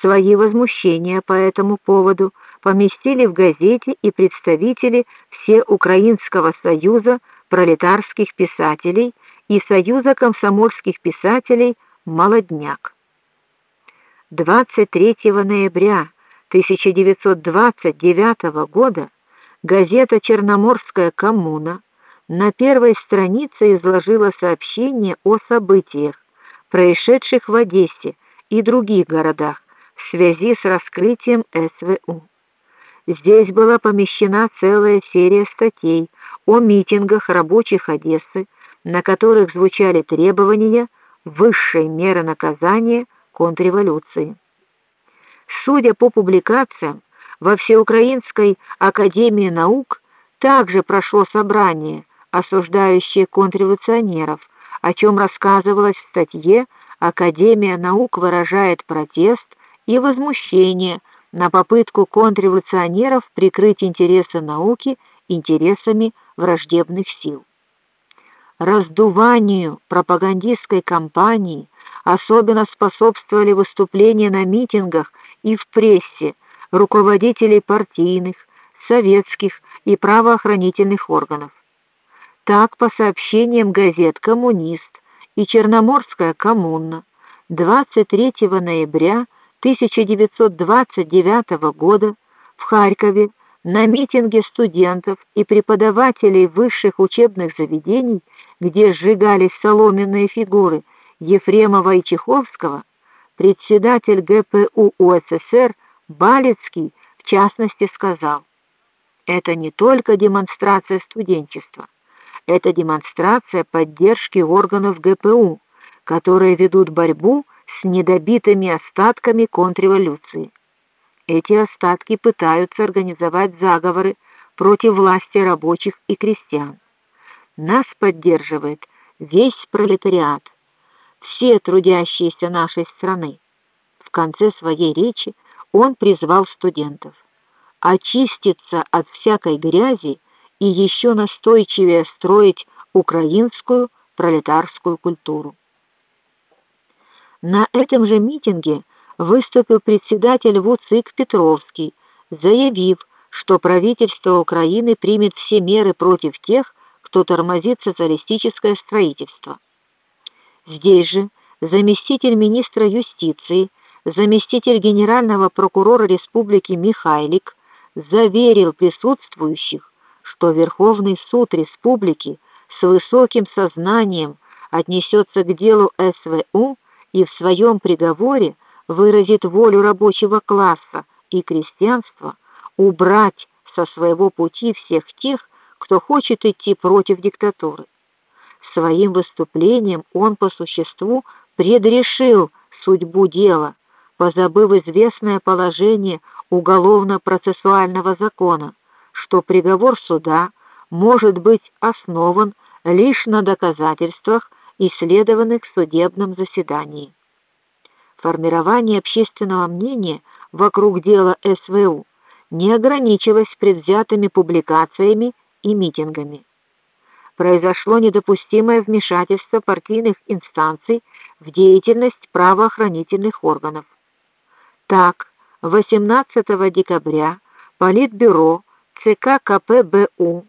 Свои возмущения по этому поводу поместили в газете и представители Всеукраинского союза пролетарских писателей и Союза комсомольских писателей Молодняк. 23 ноября 1929 года газета Черноморская коммуна на первой странице изложила сообщение о событиях, происшедших в Одессе и других городах в связи с раскрытием СВУ. Здесь была помещена целая серия статей о митингах рабочих Одессы, на которых звучали требования высшей меры наказания контрреволюции. Судя по публикациям, во Всеукраинской академии наук также прошло собрание, осуждающее контрреволюционеров, о чем рассказывалось в статье Академия наук выражает протест и возмущение на попытку контрреволюционеров прикрыть интересы науки интересами враждебных сил. Раздуванию пропагандистской кампании особенно способствовали выступления на митингах и в прессе руководителей партийных, советских и правоохранительных органов. Так, по сообщениям газет Коммунист и Черноморская коммуна 23 ноября 1929 года в Харькове на митинге студентов и преподавателей высших учебных заведений, где сжигались соломенные фигуры Ефремова и Чеховского, председатель ГПУ УССР Балецкий в частности сказал: "Это не только демонстрация студенчества, это демонстрация поддержки органов ГПУ, которые ведут борьбу с недобитыми остатками контрреволюции. Эти остатки пытаются организовать заговоры против власти рабочих и крестьян. Нас поддерживает весь пролетариат, все трудящиеся нашей страны. В конце своей речи он призвал студентов очиститься от всякой грязи и еще настойчивее строить украинскую пролетарскую культуру. На этом же митинге выступил председатель ВУЦИК Петровский, заявив, что правительство Украины примет все меры против тех, кто тормозит социалистическое строительство. Здесь же заместитель министра юстиции, заместитель генерального прокурора республики Михайлик заверил присутствующих, что Верховный суд республики с высоким сознанием отнесется к делу СВУ и в своем приговоре выразит волю рабочего класса и крестьянства убрать со своего пути всех тех, кто хочет идти против диктатуры. Своим выступлением он по существу предрешил судьбу дела, позабыв известное положение уголовно-процессуального закона, что приговор суда может быть основан лишь на доказательствах исследованных в судебном заседании. Формирование общественного мнения вокруг дела СВУ не ограничилось предвзятыми публикациями и митингами. Произошло недопустимое вмешательство партийных инстанций в деятельность правоохранительных органов. Так, 18 декабря Политбюро ЦК КПБУ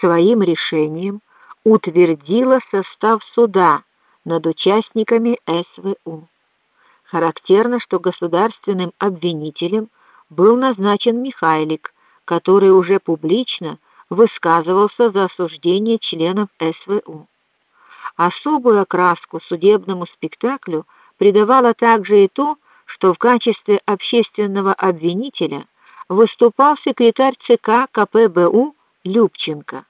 своим решением утвердила состав суда над участниками СВУ. Характерно, что государственным обвинителем был назначен Михайлик, который уже публично высказывался за осуждение членов СВУ. Особую окраску судебному спектаклю придавало также и то, что в качестве общественного обвинителя выступал секретарь ЦК КПБУ Любченко.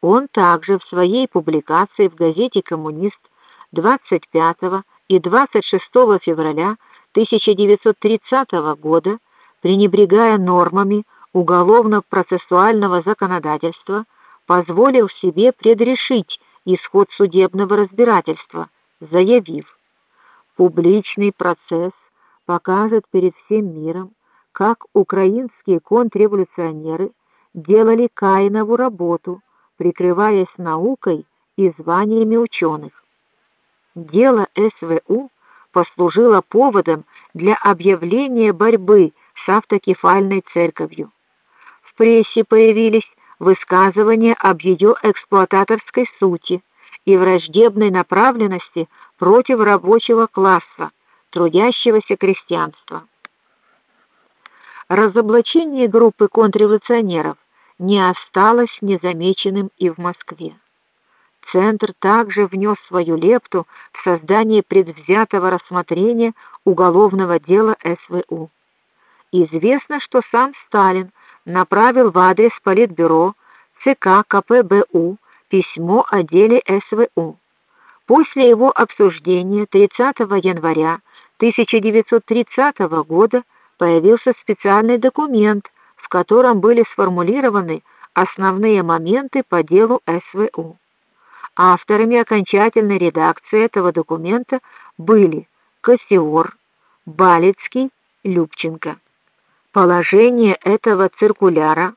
Он также в своей публикации в газете Коммунист 25 и 26 февраля 1930 года, пренебрегая нормами уголовно-процессуального законодательства, позволил себе предрешить исход судебного разбирательства, заявив: "Публичный процесс покажет перед всем миром, как украинские контрреволюционеры делали Каинову работу, прикрываясь наукой и званиями ученых. Дело СВУ послужило поводом для объявления борьбы с автокефальной церковью. В прессе появились высказывания об ее эксплуататорской сути и враждебной направленности против рабочего класса, трудящегося крестьянства. Разоблачение группы контрреволюционеров не осталось незамеченным и в Москве. Центр также внес свою лепту в создание предвзятого рассмотрения уголовного дела СВУ. Известно, что сам Сталин направил в адрес Политбюро ЦК КПБУ письмо о деле СВУ. После его обсуждения 30 января 1930 года появился специальный документ, в котором были сформулированы основные моменты по делу СВУ. Авторами окончательной редакции этого документа были Косиор, Балицкий, Любченко. Положение этого циркуляра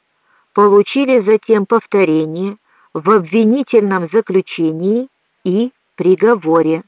получили затем повторение в обвинительном заключении и приговоре.